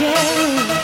Yeah.